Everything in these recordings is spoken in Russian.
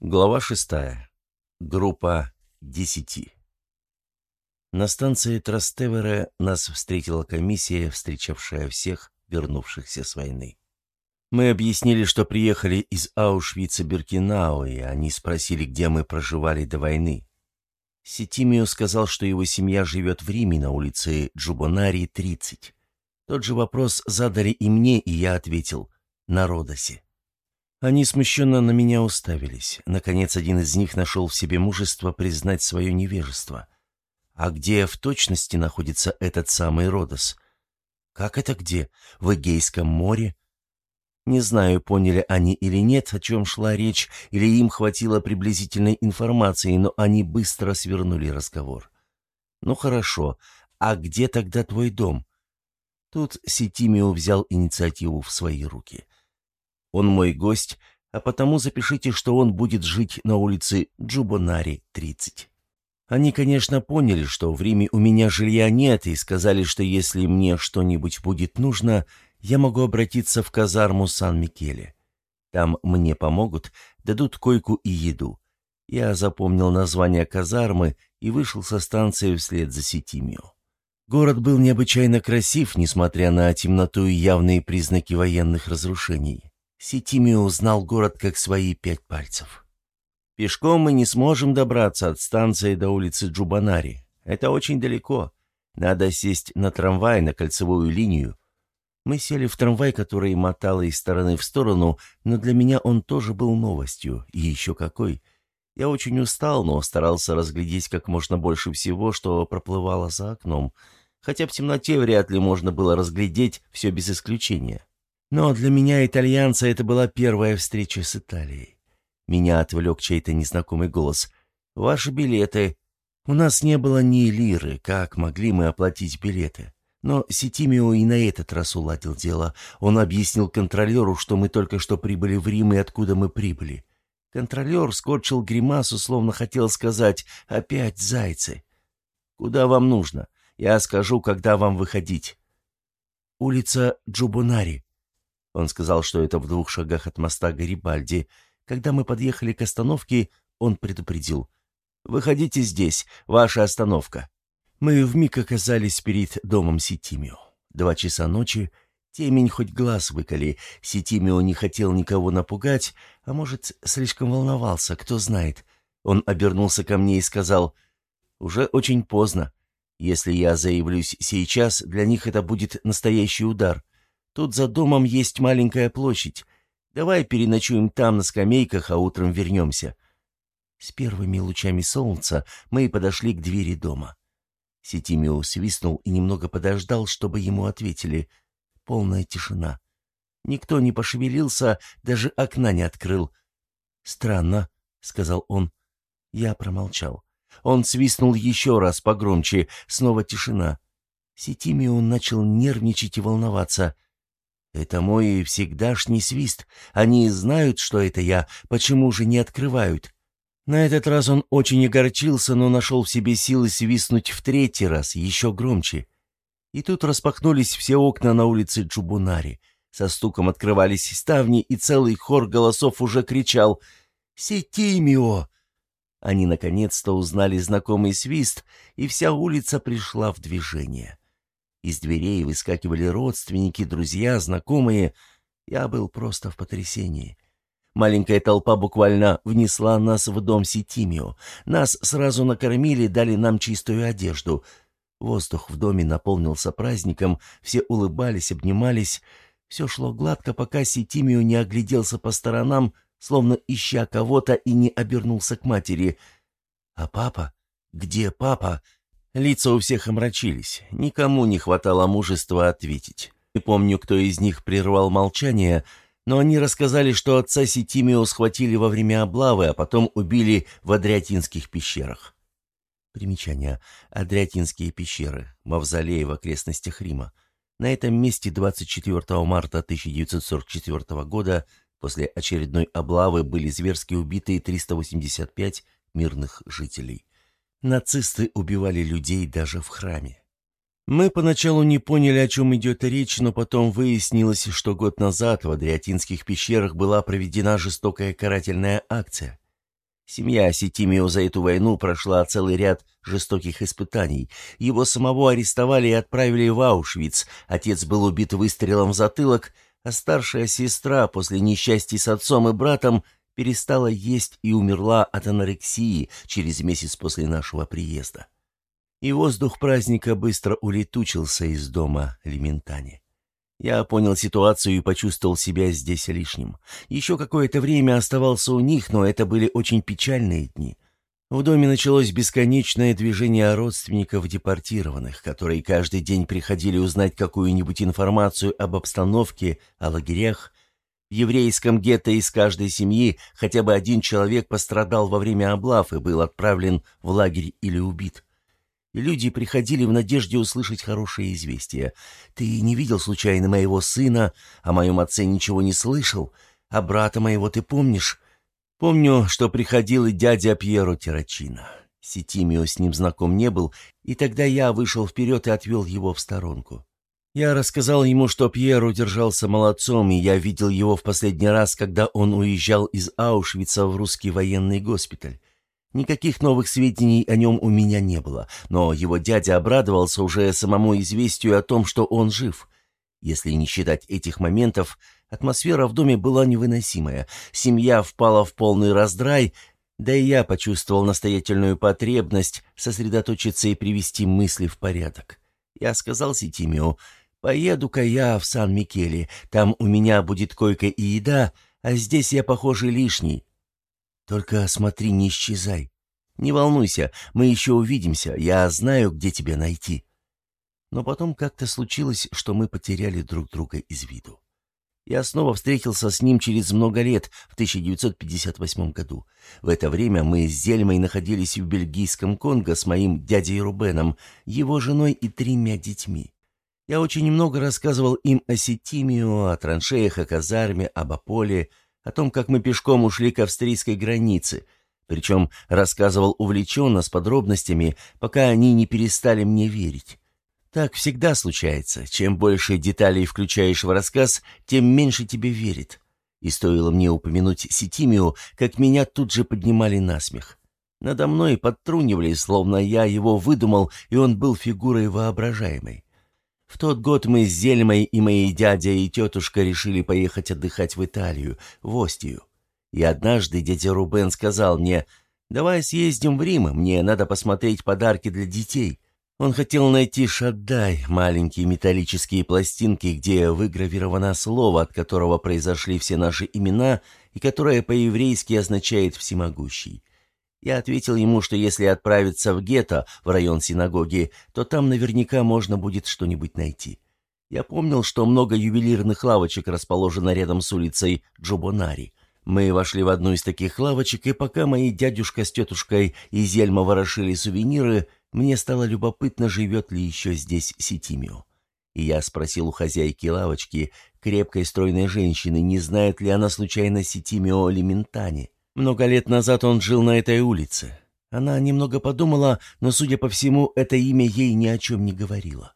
Глава шестая. Группа десяти. На станции Трастевере нас встретила комиссия, встречавшая всех, вернувшихся с войны. Мы объяснили, что приехали из Аушвица-Биркенау, и они спросили, где мы проживали до войны. Сетимио сказал, что его семья живет в Риме на улице Джубонари, 30. Тот же вопрос задали и мне, и я ответил «на Родосе». Они смущенно на меня уставились. Наконец, один из них нашел в себе мужество признать свое невежество. А где в точности находится этот самый Родос? Как это где? В Эгейском море? Не знаю, поняли они или нет, о чем шла речь, или им хватило приблизительной информации, но они быстро свернули разговор. «Ну хорошо, а где тогда твой дом?» Тут Сетимио взял инициативу в свои руки. Он мой гость, а потому запишите, что он будет жить на улице Джубонари, 30. Они, конечно, поняли, что в Риме у меня жилья нет, и сказали, что если мне что-нибудь будет нужно, я могу обратиться в казарму Сан-Микеле. Там мне помогут, дадут койку и еду. Я запомнил название казармы и вышел со станции вслед за Сетимио. Город был необычайно красив, несмотря на темноту и явные признаки военных разрушений. Ситимио узнал город как свои пять пальцев. «Пешком мы не сможем добраться от станции до улицы Джубанари. Это очень далеко. Надо сесть на трамвай на кольцевую линию. Мы сели в трамвай, который мотал из стороны в сторону, но для меня он тоже был новостью, и еще какой. Я очень устал, но старался разглядеть как можно больше всего, что проплывало за окном, хотя в темноте вряд ли можно было разглядеть все без исключения. Но для меня, итальянца, это была первая встреча с Италией. Меня отвлек чей-то незнакомый голос. «Ваши билеты». У нас не было ни лиры, как могли мы оплатить билеты. Но Сетимио и на этот раз уладил дело. Он объяснил контролеру, что мы только что прибыли в Рим и откуда мы прибыли. Контролер скорчил гримасу, словно хотел сказать «опять зайцы». «Куда вам нужно? Я скажу, когда вам выходить». «Улица Джубонари», он сказал, что это в двух шагах от моста Гарибальди. Когда мы подъехали к остановке, он предупредил. «Выходите здесь, ваша остановка». Мы вмиг оказались перед домом Ситимио. Два часа ночи, темень хоть глаз выколи. Ситимио не хотел никого напугать, а может, слишком волновался, кто знает. Он обернулся ко мне и сказал, «Уже очень поздно. Если я заявлюсь сейчас, для них это будет настоящий удар. Тут за домом есть маленькая площадь. Давай переночуем там на скамейках, а утром вернемся». С первыми лучами солнца мы подошли к двери дома. Сетимио свистнул и немного подождал, чтобы ему ответили. Полная тишина. Никто не пошевелился, даже окна не открыл. «Странно», — сказал он. Я промолчал. Он свистнул еще раз погромче, снова тишина. Сетимио начал нервничать и волноваться — это мой всегдашний свист. Они знают, что это я, почему же не открывают? На этот раз он очень огорчился, но нашел в себе силы свистнуть в третий раз, еще громче. И тут распахнулись все окна на улице Джубунари. Со стуком открывались ставни, и целый хор голосов уже кричал «Сетимио!». Они наконец-то узнали знакомый свист, и вся улица пришла в движение. Из дверей выскакивали родственники, друзья, знакомые. Я был просто в потрясении. Маленькая толпа буквально внесла нас в дом Ситимио. Нас сразу накормили, дали нам чистую одежду. Воздух в доме наполнился праздником, все улыбались, обнимались. Все шло гладко, пока Ситимио не огляделся по сторонам, словно ища кого-то и не обернулся к матери. «А папа? Где папа?» Лица у всех омрачились, никому не хватало мужества ответить. Не помню, кто из них прервал молчание, но они рассказали, что отца Ситимио схватили во время облавы, а потом убили в Адриатинских пещерах. Примечание. Адриатинские пещеры. Мавзолей в окрестностях Рима. На этом месте 24 марта 1944 года после очередной облавы были зверски убиты 385 мирных жителей. Нацисты убивали людей даже в храме. Мы поначалу не поняли, о чем идет речь, но потом выяснилось, что год назад в Адриатинских пещерах была проведена жестокая карательная акция. Семья Сетимио за эту войну прошла целый ряд жестоких испытаний. Его самого арестовали и отправили в Аушвиц. Отец был убит выстрелом в затылок, а старшая сестра после несчастья с отцом и братом перестала есть и умерла от анорексии через месяц после нашего приезда. И воздух праздника быстро улетучился из дома Лементани. Я понял ситуацию и почувствовал себя здесь лишним. Еще какое-то время оставался у них, но это были очень печальные дни. В доме началось бесконечное движение родственников депортированных, которые каждый день приходили узнать какую-нибудь информацию об обстановке, о лагерях. В еврейском гетто из каждой семьи хотя бы один человек пострадал во время облав и был отправлен в лагерь или убит и люди приходили в надежде услышать хорошее известие. «Ты не видел случайно моего сына, о моем отце ничего не слышал, а брата моего ты помнишь?» Помню, что приходил и дядя Пьеро Террачино. Сетимио с ним знаком не был, и тогда я вышел вперед и отвел его в сторонку. Я рассказал ему, что Пьеро держался молодцом, и я видел его в последний раз, когда он уезжал из Аушвица в русский военный госпиталь. Никаких новых сведений о нем у меня не было, но его дядя обрадовался уже самому известию о том, что он жив. Если не считать этих моментов, атмосфера в доме была невыносимая, семья впала в полный раздрай, да и я почувствовал настоятельную потребность сосредоточиться и привести мысли в порядок. Я сказал Ситимио, «Поеду-ка я в Сан-Микеле, там у меня будет койка и еда, а здесь я, похоже, лишний, только смотри, не исчезай. Не волнуйся, мы еще увидимся, я знаю, где тебя найти». Но потом как-то случилось, что мы потеряли друг друга из виду. Я снова встретился с ним через много лет, в 1958 году. В это время мы с Зельмой находились в бельгийском Конго с моим дядей Рубеном, его женой и тремя детьми. Я очень много рассказывал им о Сетимио, о траншеях, о казарме, об Аполе, о том, как мы пешком ушли к австрийской границе, причем рассказывал увлеченно, с подробностями, пока они не перестали мне верить. Так всегда случается. Чем больше деталей включаешь в рассказ, тем меньше тебе верит. И стоило мне упомянуть Сетимио, как меня тут же поднимали на смех. Надо мной подтрунивали, словно я его выдумал, и он был фигурой воображаемой. В тот год мы с Зельмой и моей дядя и тетушка решили поехать отдыхать в Италию, в Остию. И однажды дядя Рубен сказал мне, «Давай съездим в Рим, мне надо посмотреть подарки для детей». Он хотел найти шаддай, маленькие металлические пластинки, где выгравировано слово, от которого произошли все наши имена и которое по-еврейски означает «всемогущий». Я ответил ему, что если отправиться в гетто, в район синагоги, то там наверняка можно будет что-нибудь найти. Я помнил, что много ювелирных лавочек расположено рядом с улицей Джубонари. Мы вошли в одну из таких лавочек, и пока мои дядюшка с тетушкой и Зельма ворошили сувениры, мне стало любопытно, живет ли еще здесь Ситимио. И я спросил у хозяйки лавочки, крепкой стройной женщины, не знает ли она случайно Ситимио Лиментани. Много лет назад он жил на этой улице. Она немного подумала, но, судя по всему, это имя ей ни о чем не говорило.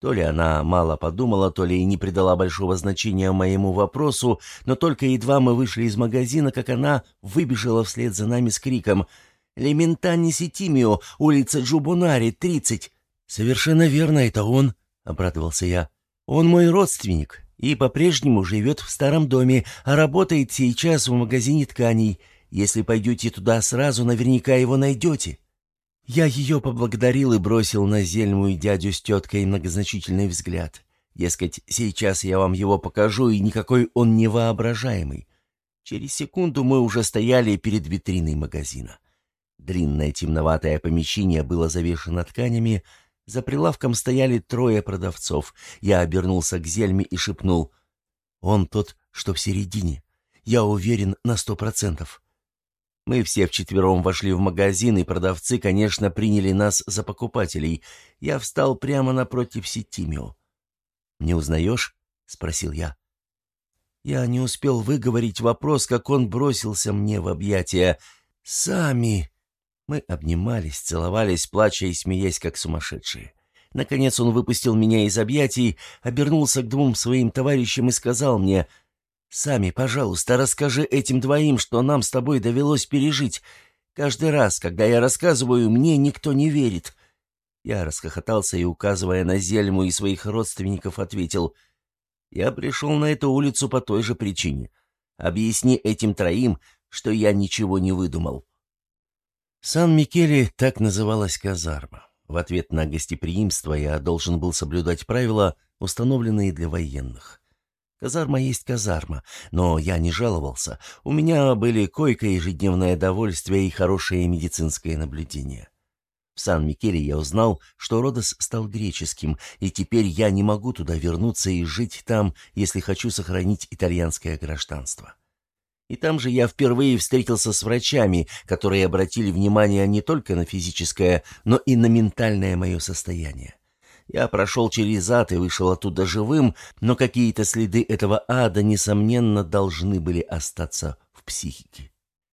То ли она мало подумала, то ли и не придала большого значения моему вопросу, но только едва мы вышли из магазина, как она выбежала вслед за нами с криком «Лементани Ситимио, улица Джубунари, 30!» «Совершенно верно, это он», — обрадовался я. «Он мой родственник и по-прежнему живет в старом доме, а работает сейчас в магазине тканей. Если пойдете туда сразу, наверняка его найдете». Я ее поблагодарил и бросил на Зельму и дядю с теткой многозначительный взгляд. Дескать, сейчас я вам его покажу, и никакой он не воображаемый. Через секунду мы уже стояли перед витриной магазина. Длинное темноватое помещение было завешено тканями, за прилавком стояли трое продавцов. Я обернулся к Зельме и шепнул. «Он тот, что в середине. Я уверен на сто процентов». Мы все вчетвером вошли в магазин, и продавцы, конечно, приняли нас за покупателей. Я встал прямо напротив Сетимио. «Не узнаешь?» — спросил я. Я не успел выговорить вопрос, как он бросился мне в объятия. «Сами!» Мы обнимались, целовались, плача и смеясь, как сумасшедшие. Наконец он выпустил меня из объятий, обернулся к двум своим товарищам и сказал мне — Сами, пожалуйста, расскажи этим двоим, что нам с тобой довелось пережить. Каждый раз, когда я рассказываю, мне никто не верит». Я расхохотался и, указывая на Зельму и своих родственников, ответил, «Я пришел на эту улицу по той же причине. Объясни этим троим, что я ничего не выдумал». Сан-Микеле так называлась казарма. В ответ на гостеприимство я должен был соблюдать правила, установленные для военных. Казарма есть казарма, но я не жаловался. У меня были койка, ежедневное довольствие и хорошее медицинское наблюдение. В Сан-Микеле я узнал, что Родос стал греческим, и теперь я не могу туда вернуться и жить там, если хочу сохранить итальянское гражданство. И там же я впервые встретился с врачами, которые обратили внимание не только на физическое, но и на ментальное мое состояние. Я прошел через ад и вышел оттуда живым, но какие-то следы этого ада, несомненно, должны были остаться в психике.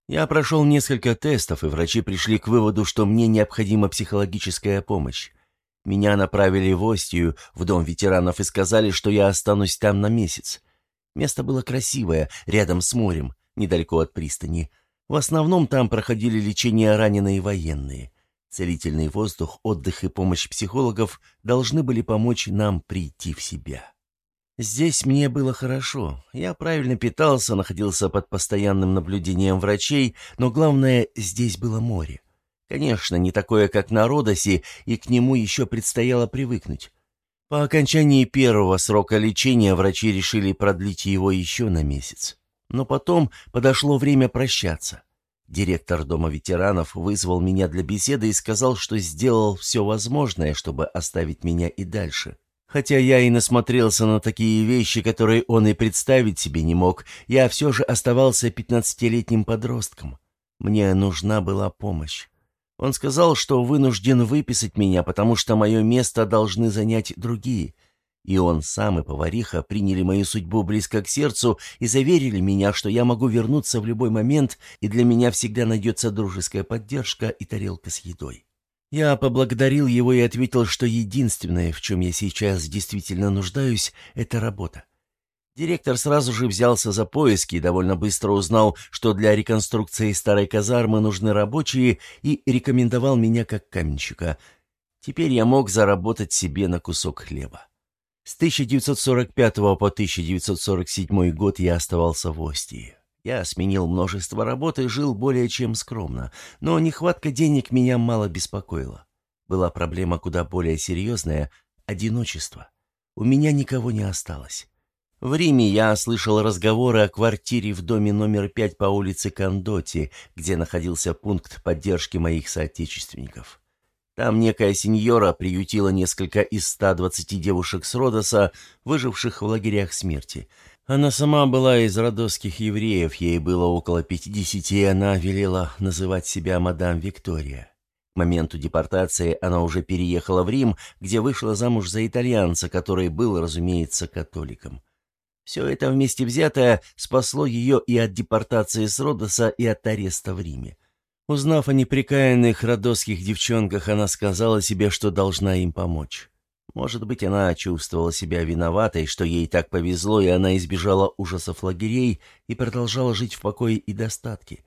Я прошел несколько тестов, и врачи пришли к выводу, что мне необходима психологическая помощь. Меня направили в Остию, в дом ветеранов, и сказали, что я останусь там на месяц. Место было красивое, рядом с морем, недалеко от пристани. В основном там проходили лечение раненые военные. Целительный воздух, отдых и помощь психологов должны были помочь нам прийти в себя. Здесь мне было хорошо. Я правильно питался, находился под постоянным наблюдением врачей, но главное, здесь было море. Конечно, не такое, как на Родосе, и к нему еще предстояло привыкнуть. По окончании первого срока лечения врачи решили продлить его еще на месяц. Но потом подошло время прощаться. Директор Дома ветеранов вызвал меня для беседы и сказал, что сделал все возможное, чтобы оставить меня и дальше. Хотя я и насмотрелся на такие вещи, которые он и представить себе не мог, я все же оставался пятнадцатилетним подростком. Мне нужна была помощь. Он сказал, что вынужден выписать меня, потому что мое место должны занять другие. И он сам и повариха приняли мою судьбу близко к сердцу и заверили меня, что я могу вернуться в любой момент, и для меня всегда найдется дружеская поддержка и тарелка с едой. Я поблагодарил его и ответил, что единственное, в чем я сейчас действительно нуждаюсь, это работа. Директор сразу же взялся за поиски и довольно быстро узнал, что для реконструкции старой казармы нужны рабочие, и рекомендовал меня как каменщика. Теперь я мог заработать себе на кусок хлеба. С 1945 по 1947 год я оставался в Остии. Я сменил множество работ и жил более чем скромно, но нехватка денег меня мало беспокоила. Была проблема куда более серьезная — одиночество. У меня никого не осталось. В Риме я слышал разговоры о квартире в доме номер пять по улице Кондоти, где находился пункт поддержки моих соотечественников. Там некая сеньора приютила несколько из 120 девушек с Родоса, выживших в лагерях смерти. Она сама была из родосских евреев, ей было около 50, и она велела называть себя мадам Виктория. К моменту депортации она уже переехала в Рим, где вышла замуж за итальянца, который был, разумеется, католиком. Все это вместе взятое спасло ее и от депортации с Родоса, и от ареста в Риме. Узнав о неприкаянных родосских девчонках, она сказала себе, что должна им помочь. Может быть, она чувствовала себя виноватой, что ей так повезло, и она избежала ужасов лагерей и продолжала жить в покое и достатке.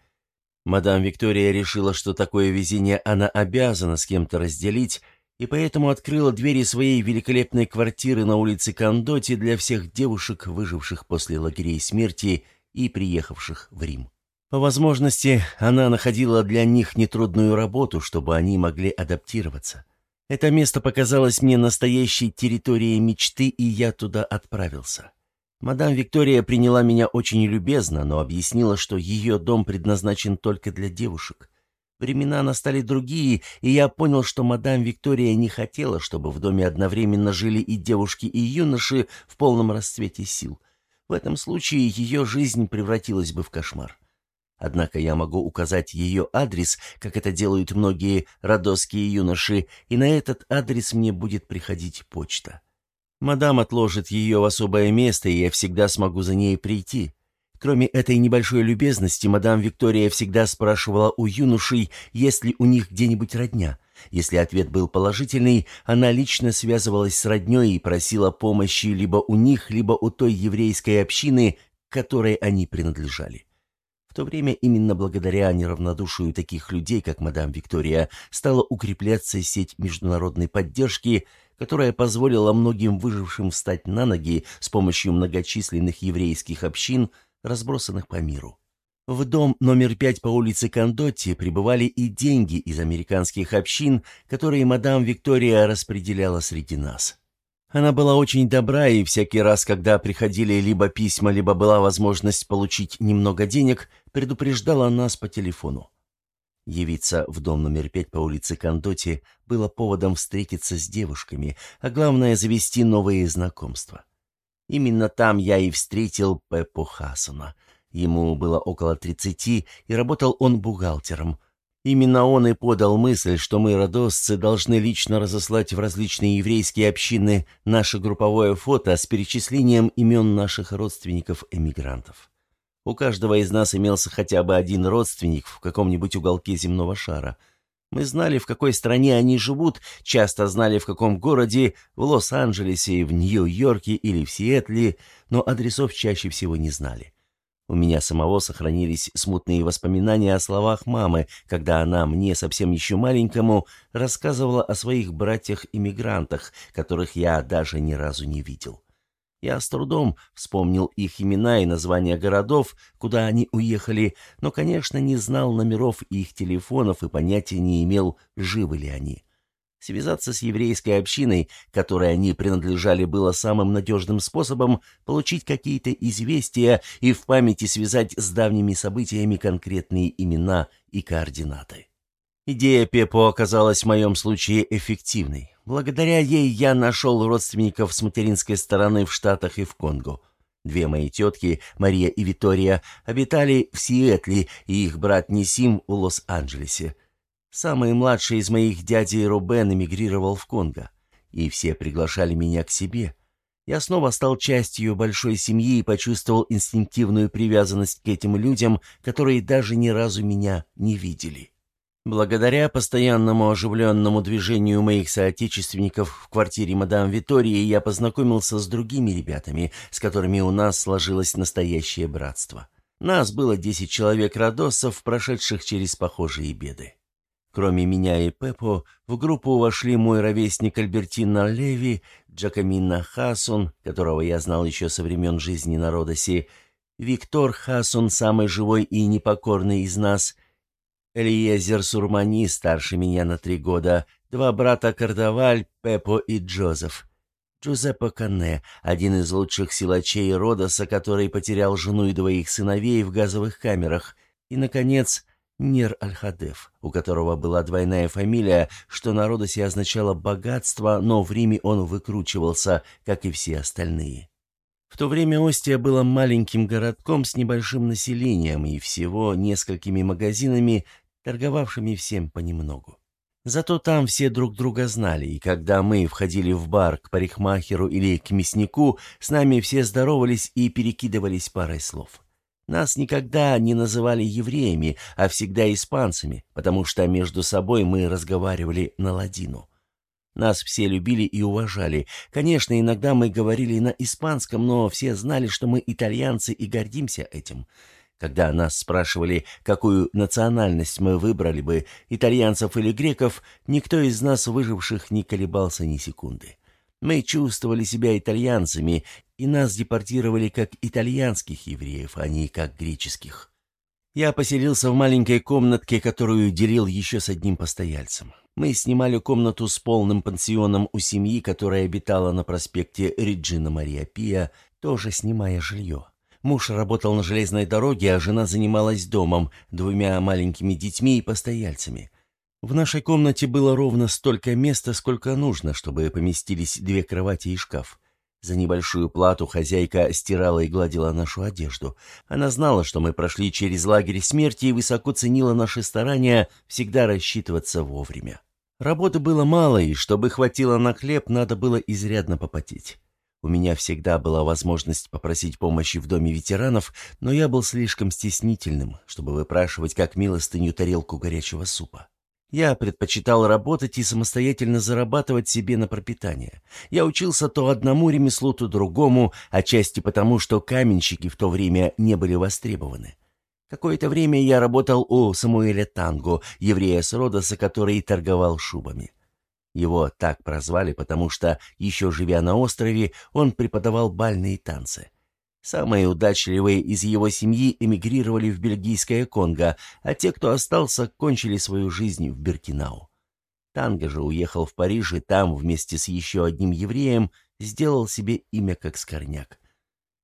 Мадам Виктория решила, что такое везение она обязана с кем-то разделить, и поэтому открыла двери своей великолепной квартиры на улице Кондоти для всех девушек, выживших после лагерей смерти и приехавших в Рим. По возможности, она находила для них нетрудную работу, чтобы они могли адаптироваться. Это место показалось мне настоящей территорией мечты, и я туда отправился. Мадам Виктория приняла меня очень любезно, но объяснила, что ее дом предназначен только для девушек. Времена настали другие, и я понял, что мадам Виктория не хотела, чтобы в доме одновременно жили и девушки, и юноши в полном расцвете сил. В этом случае ее жизнь превратилась бы в кошмар. Однако я могу указать ее адрес, как это делают многие родосские юноши, и на этот адрес мне будет приходить почта. Мадам отложит ее в особое место, и я всегда смогу за ней прийти. Кроме этой небольшой любезности, мадам Виктория всегда спрашивала у юношей, есть ли у них где-нибудь родня. Если ответ был положительный, она лично связывалась с родней и просила помощи либо у них, либо у той еврейской общины, которой они принадлежали то время именно благодаря неравнодушию таких людей, как мадам Виктория, стала укрепляться сеть международной поддержки, которая позволила многим выжившим встать на ноги с помощью многочисленных еврейских общин, разбросанных по миру. В дом номер пять по улице Кондотти прибывали и деньги из американских общин, которые мадам Виктория распределяла среди нас. Она была очень добра, и всякий раз, когда приходили либо письма, либо была возможность получить немного денег, предупреждала нас по телефону. Явиться в дом номер пять по улице Кондоти было поводом встретиться с девушками, а главное — завести новые знакомства. Именно там я и встретил Пеппу Хасана. Ему было около тридцати, и работал он бухгалтером. Именно он и подал мысль, что мы, родосцы, должны лично разослать в различные еврейские общины наше групповое фото с перечислением имен наших родственников-эмигрантов. У каждого из нас имелся хотя бы один родственник в каком-нибудь уголке земного шара. Мы знали, в какой стране они живут, часто знали, в каком городе, в Лос-Анджелесе, в Нью-Йорке или в Сиэтле, но адресов чаще всего не знали. У меня самого сохранились смутные воспоминания о словах мамы, когда она мне, совсем еще маленькому, рассказывала о своих братьях-иммигрантах, которых я даже ни разу не видел. Я с трудом вспомнил их имена и названия городов, куда они уехали, но, конечно, не знал номеров их телефонов и понятия не имел, живы ли они. Связаться с еврейской общиной, которой они принадлежали, было самым надежным способом получить какие-то известия и в памяти связать с давними событиями конкретные имена и координаты. Идея Пепо оказалась в моем случае эффективной. Благодаря ей я нашел родственников с материнской стороны в Штатах и в Конго. Две мои тетки, Мария и Витория, обитали в Сиэтле, и их брат Несим в Лос-Анджелесе. Самый младший из моих дядей Рубен эмигрировал в Конго, и все приглашали меня к себе. Я снова стал частью большой семьи и почувствовал инстинктивную привязанность к этим людям, которые даже ни разу меня не видели. Благодаря постоянному оживленному движению моих соотечественников в квартире мадам Витории я познакомился с другими ребятами, с которыми у нас сложилось настоящее братство. Нас было десять человек родосов, прошедших через похожие беды. Кроме меня и Пеппо, в группу вошли мой ровесник Альбертино Леви, Джакомино Хасон, которого я знал еще со времен жизни на Родосе, Виктор Хасон, самый живой и непокорный из нас, Элиезер Сурмани, старше меня на три года, два брата Кардаваль, Пеппо и Джозеф. Джузеппе Канне, один из лучших силачей Родоса, который потерял жену и двоих сыновей в газовых камерах. И, наконец, Нир Аль-Хадеф, у которого была двойная фамилия, что на Родосе означало «богатство», но в Риме он выкручивался, как и все остальные. В то время Остия была маленьким городком с небольшим населением и всего несколькими магазинами, торговавшими всем понемногу. Зато там все друг друга знали, и когда мы входили в бар к парикмахеру или к мяснику, с нами все здоровались и перекидывались парой слов. Нас никогда не называли евреями, а всегда испанцами, потому что между собой мы разговаривали на ладину. Нас все любили и уважали. Конечно, иногда мы говорили на испанском, но все знали, что мы итальянцы и гордимся этим. Когда нас спрашивали, какую национальность мы выбрали бы, итальянцев или греков, никто из нас, выживших, не колебался ни секунды. Мы чувствовали себя итальянцами, и нас депортировали как итальянских евреев, а не как греческих. Я поселился в маленькой комнатке, которую делил еще с одним постояльцем. Мы снимали комнату с полным пансионом у семьи, которая обитала на проспекте Реджина Мария Пия, тоже снимая жилье. Муж работал на железной дороге, а жена занималась домом, двумя маленькими детьми и постояльцами. В нашей комнате было ровно столько места, сколько нужно, чтобы поместились две кровати и шкаф. За небольшую плату хозяйка стирала и гладила нашу одежду. Она знала, что мы прошли через лагерь смерти и высоко ценила наши старания всегда рассчитываться вовремя. Работы было мало, и чтобы хватило на хлеб, надо было изрядно попотеть. У меня всегда была возможность попросить помощи в доме ветеранов, но я был слишком стеснительным, чтобы выпрашивать как милостыню тарелку горячего супа. Я предпочитал работать и самостоятельно зарабатывать себе на пропитание. Я учился то одному ремеслу, то другому, отчасти потому, что каменщики в то время не были востребованы. Какое-то время я работал у Самуэля Танго, еврея с Родоса, который торговал шубами. Его так прозвали, потому что, еще живя на острове, он преподавал бальные танцы. Самые удачливые из его семьи эмигрировали в бельгийское Конго, а те, кто остался, кончили свою жизнь в Беркинау. Танго же уехал в Париж и там, вместе с еще одним евреем, сделал себе имя как скорняк.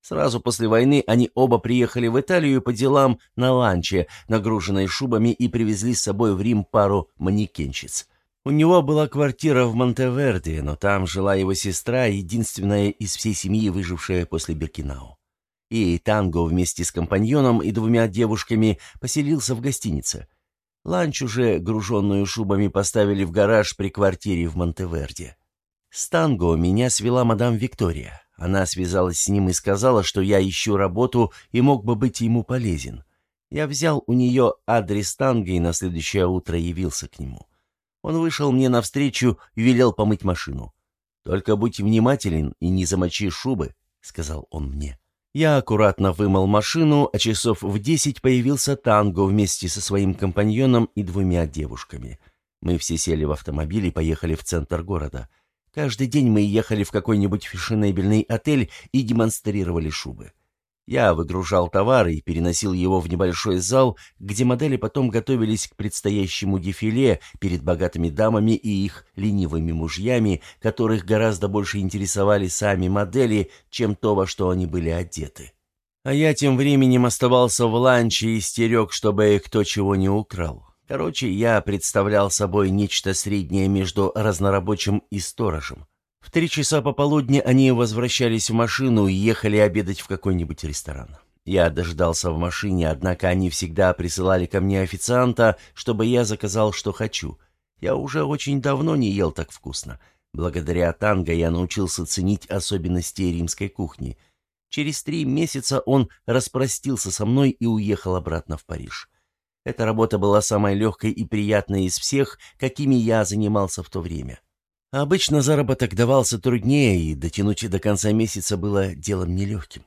Сразу после войны они оба приехали в Италию по делам на ланче, нагруженной шубами, и привезли с собой в Рим пару манекенщиц. У него была квартира в Монтеверде, но там жила его сестра, единственная из всей семьи, выжившая после Беркинау и Танго вместе с компаньоном и двумя девушками поселился в гостинице. Ланч уже, груженную шубами, поставили в гараж при квартире в Монтеверде. С Танго меня свела мадам Виктория. Она связалась с ним и сказала, что я ищу работу и мог бы быть ему полезен. Я взял у нее адрес Танго и на следующее утро явился к нему. Он вышел мне навстречу и велел помыть машину. «Только будь внимателен и не замочи шубы», — сказал он мне. Я аккуратно вымыл машину, а часов в десять появился Танго вместе со своим компаньоном и двумя девушками. Мы все сели в автомобиль и поехали в центр города. Каждый день мы ехали в какой-нибудь фешенебельный отель и демонстрировали шубы. Я выгружал товар и переносил его в небольшой зал, где модели потом готовились к предстоящему дефиле перед богатыми дамами и их ленивыми мужьями, которых гораздо больше интересовали сами модели, чем то, во что они были одеты. А я тем временем оставался в ланче и стерег, чтобы кто чего не украл. Короче, я представлял собой нечто среднее между разнорабочим и сторожем. В три часа пополудни они возвращались в машину и ехали обедать в какой-нибудь ресторан. Я дождался в машине, однако они всегда присылали ко мне официанта, чтобы я заказал, что хочу. Я уже очень давно не ел так вкусно. Благодаря танго я научился ценить особенности римской кухни. Через три месяца он распростился со мной и уехал обратно в Париж. Эта работа была самой легкой и приятной из всех, какими я занимался в то время. Обычно заработок давался труднее, и дотянуть до конца месяца было делом нелегким.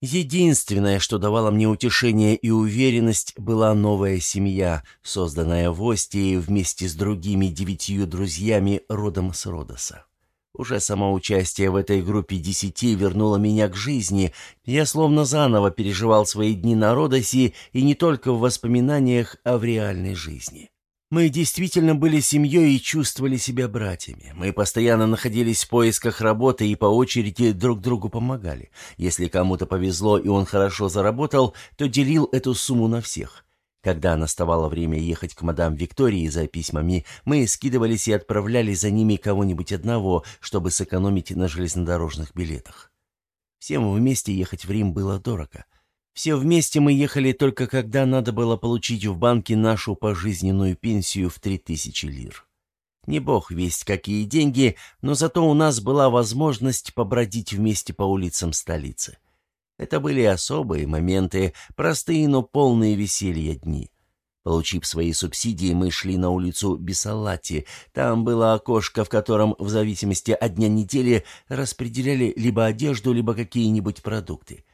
Единственное, что давало мне утешение и уверенность, была новая семья, созданная в Остии вместе с другими девятью друзьями родом с Родоса. Уже само участие в этой группе десяти вернуло меня к жизни. Я словно заново переживал свои дни на Родосе и не только в воспоминаниях, а в реальной жизни. Мы действительно были семьей и чувствовали себя братьями. Мы постоянно находились в поисках работы и по очереди друг другу помогали. Если кому-то повезло и он хорошо заработал, то делил эту сумму на всех. Когда наставало время ехать к мадам Виктории за письмами, мы скидывались и отправляли за ними кого-нибудь одного, чтобы сэкономить на железнодорожных билетах. Всем вместе ехать в Рим было дорого. Все вместе мы ехали только когда надо было получить в банке нашу пожизненную пенсию в три тысячи лир. Не бог весть какие деньги, но зато у нас была возможность побродить вместе по улицам столицы. Это были особые моменты, простые, но полные веселья дни. Получив свои субсидии, мы шли на улицу Бисалати. Там было окошко, в котором, в зависимости от дня недели, распределяли либо одежду, либо какие-нибудь продукты.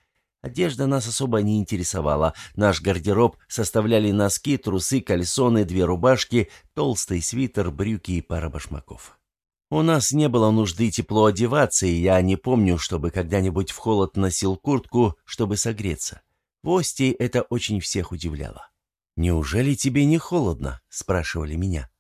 Одежда нас особо не интересовала. Наш гардероб составляли носки, трусы, кальсоны, две рубашки, толстый свитер, брюки и пара башмаков. У нас не было нужды тепло одеваться, и я не помню, чтобы когда-нибудь в холод носил куртку, чтобы согреться. В Ости это очень всех удивляло. «Неужели тебе не холодно?» — спрашивали меня.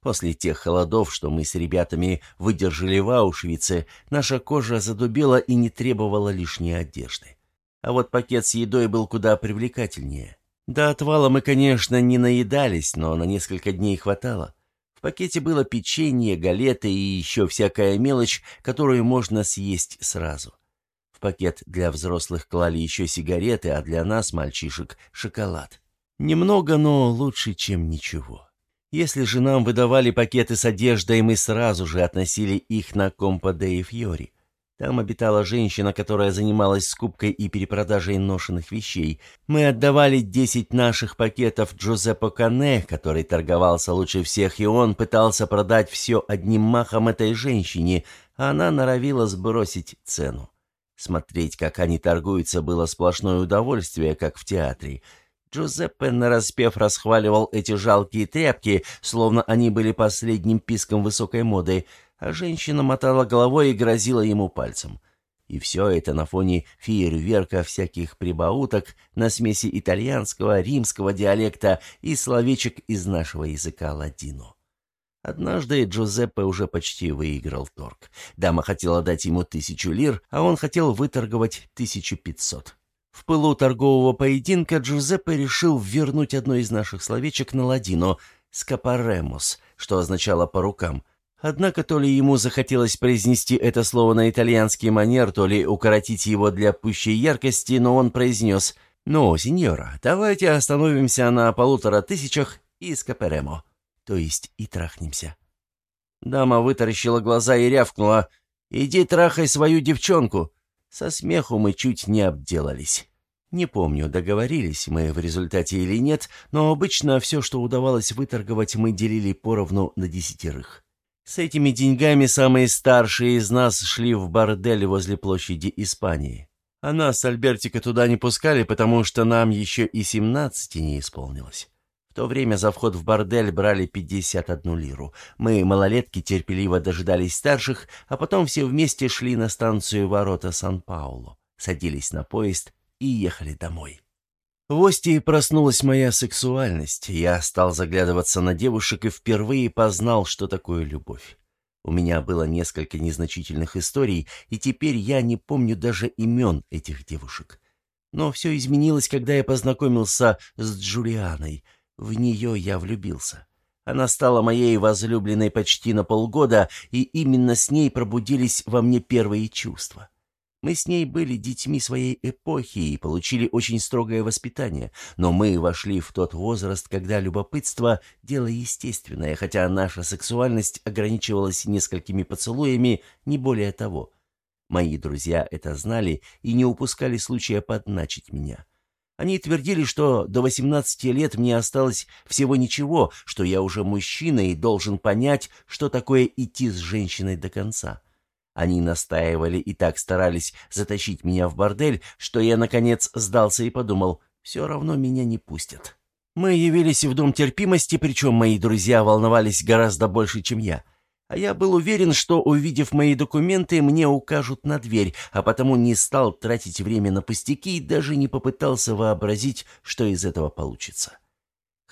После тех холодов, что мы с ребятами выдержали в Аушвице, наша кожа задубела и не требовала лишней одежды. А вот пакет с едой был куда привлекательнее. До отвала мы, конечно, не наедались, но на несколько дней хватало. В пакете было печенье, галеты и еще всякая мелочь, которую можно съесть сразу. В пакет для взрослых клали еще сигареты, а для нас, мальчишек, шоколад. Немного, но лучше, чем ничего. Если же нам выдавали пакеты с одеждой, мы сразу же относили их на Компа де Фьори. Там обитала женщина, которая занималась скупкой и перепродажей ношенных вещей. Мы отдавали десять наших пакетов Джузеппо Кане, который торговался лучше всех, и он пытался продать все одним махом этой женщине, а она норовила сбросить цену. Смотреть, как они торгуются, было сплошное удовольствие, как в театре. Джузеппе нараспев расхваливал эти жалкие тряпки, словно они были последним писком высокой моды, а женщина мотала головой и грозила ему пальцем. И все это на фоне фейерверка всяких прибауток на смеси итальянского, римского диалекта и словечек из нашего языка ладину. Однажды Джузеппе уже почти выиграл торг. Дама хотела дать ему тысячу лир, а он хотел выторговать тысячу пятьсот. В пылу торгового поединка Джузеппе решил вернуть одно из наших словечек на ладину «скапаремус», что означало «по рукам», Однако то ли ему захотелось произнести это слово на итальянский манер, то ли укоротить его для пущей яркости, но он произнес «Ну, сеньора, давайте остановимся на полутора тысячах и скаперемо, то есть и трахнемся». Дама вытаращила глаза и рявкнула «Иди трахай свою девчонку». Со смеху мы чуть не обделались. Не помню, договорились мы в результате или нет, но обычно все, что удавалось выторговать, мы делили поровну на десятерых. С этими деньгами самые старшие из нас шли в бордель возле площади Испании. А нас, Альбертика, туда не пускали, потому что нам еще и семнадцати не исполнилось. В то время за вход в бордель брали 51 лиру. Мы, малолетки, терпеливо дожидались старших, а потом все вместе шли на станцию ворота Сан-Паулу, садились на поезд и ехали домой. В Остии проснулась моя сексуальность. Я стал заглядываться на девушек и впервые познал, что такое любовь. У меня было несколько незначительных историй, и теперь я не помню даже имен этих девушек. Но все изменилось, когда я познакомился с Джулианой. В нее я влюбился. Она стала моей возлюбленной почти на полгода, и именно с ней пробудились во мне первые чувства. Мы с ней были детьми своей эпохи и получили очень строгое воспитание, но мы вошли в тот возраст, когда любопытство – дело естественное, хотя наша сексуальность ограничивалась несколькими поцелуями, не более того. Мои друзья это знали и не упускали случая подначить меня. Они твердили, что до 18 лет мне осталось всего ничего, что я уже мужчина и должен понять, что такое идти с женщиной до конца. Они настаивали и так старались затащить меня в бордель, что я, наконец, сдался и подумал, все равно меня не пустят. Мы явились в дом терпимости, причем мои друзья волновались гораздо больше, чем я. А я был уверен, что, увидев мои документы, мне укажут на дверь, а потому не стал тратить время на пустяки и даже не попытался вообразить, что из этого получится.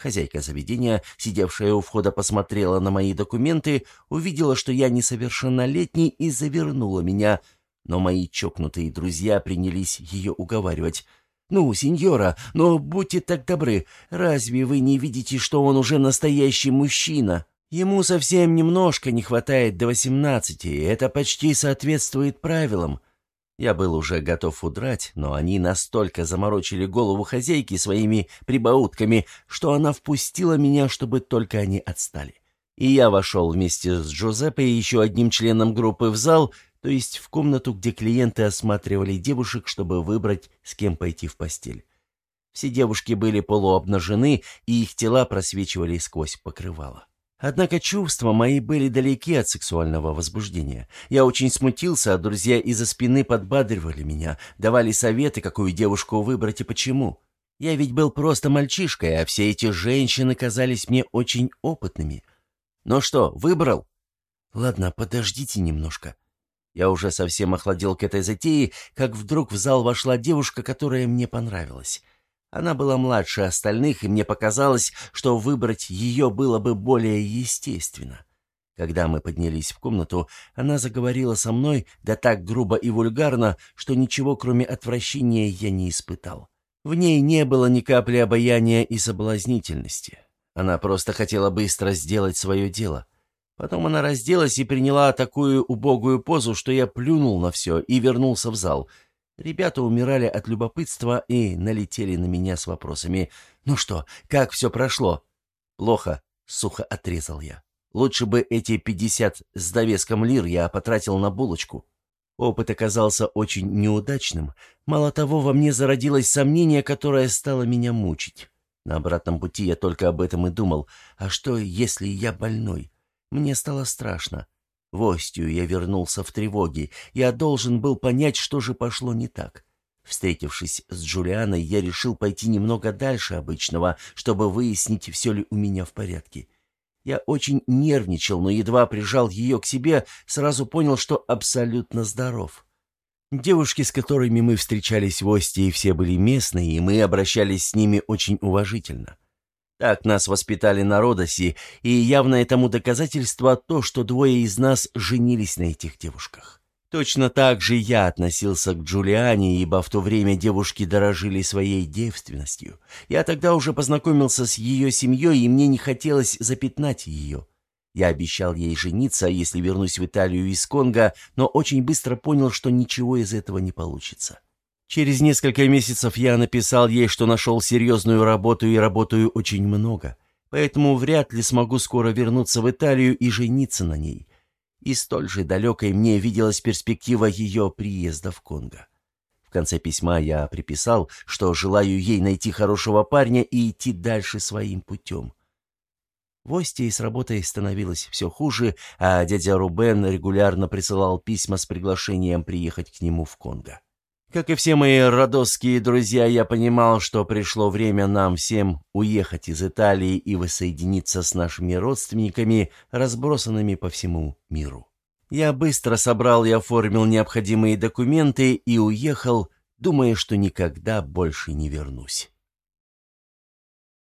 Хозяйка заведения, сидевшая у входа, посмотрела на мои документы, увидела, что я несовершеннолетний и завернула меня, но мои чокнутые друзья принялись ее уговаривать. «Ну, сеньора, но будьте так добры, разве вы не видите, что он уже настоящий мужчина? Ему совсем немножко не хватает до восемнадцати, это почти соответствует правилам». Я был уже готов удрать, но они настолько заморочили голову хозяйки своими прибаутками, что она впустила меня, чтобы только они отстали. И я вошел вместе с Джузеппе и еще одним членом группы в зал, то есть в комнату, где клиенты осматривали девушек, чтобы выбрать, с кем пойти в постель. Все девушки были полуобнажены, и их тела просвечивали сквозь покрывало. Однако чувства мои были далеки от сексуального возбуждения. Я очень смутился, а друзья из-за спины подбадривали меня, давали советы, какую девушку выбрать и почему. Я ведь был просто мальчишкой, а все эти женщины казались мне очень опытными. Ну что, выбрал? Ладно, подождите немножко. Я уже совсем охладел к этой затее, как вдруг в зал вошла девушка, которая мне понравилась. Она была младше остальных, и мне показалось, что выбрать ее было бы более естественно. Когда мы поднялись в комнату, она заговорила со мной, да так грубо и вульгарно, что ничего, кроме отвращения, я не испытал. В ней не было ни капли обаяния и соблазнительности. Она просто хотела быстро сделать свое дело. Потом она разделась и приняла такую убогую позу, что я плюнул на все и вернулся в зал — Ребята умирали от любопытства и налетели на меня с вопросами. «Ну что, как все прошло?» «Плохо», — сухо отрезал я. «Лучше бы эти пятьдесят с довеском лир я потратил на булочку». Опыт оказался очень неудачным. Мало того, во мне зародилось сомнение, которое стало меня мучить. На обратном пути я только об этом и думал. А что, если я больной? Мне стало страшно. В Остию я вернулся в тревоге. Я должен был понять, что же пошло не так. Встретившись с Джулианой, я решил пойти немного дальше обычного, чтобы выяснить, все ли у меня в порядке. Я очень нервничал, но едва прижал ее к себе, сразу понял, что абсолютно здоров. Девушки, с которыми мы встречались в Остии, все были местные, и мы обращались с ними очень уважительно. Так нас воспитали на Родосе, и явное тому доказательство то, что двое из нас женились на этих девушках. Точно так же я относился к Джулиане, ибо в то время девушки дорожили своей девственностью. Я тогда уже познакомился с ее семьей, и мне не хотелось запятнать ее. Я обещал ей жениться, если вернусь в Италию из Конго, но очень быстро понял, что ничего из этого не получится. Через несколько месяцев я написал ей, что нашел серьезную работу и работаю очень много, поэтому вряд ли смогу скоро вернуться в Италию и жениться на ней и столь же далекой мне виделась перспектива ее приезда в Конго. В конце письма я приписал, что желаю ей найти хорошего парня и идти дальше своим путем. В Остии с работой становилось все хуже, а дядя Рубен регулярно присылал письма с приглашением приехать к нему в Конго. Как и все мои родосские друзья, я понимал, что пришло время нам всем уехать из Италии и воссоединиться с нашими родственниками, разбросанными по всему миру. Я быстро собрал и оформил необходимые документы и уехал, думая, что никогда больше не вернусь.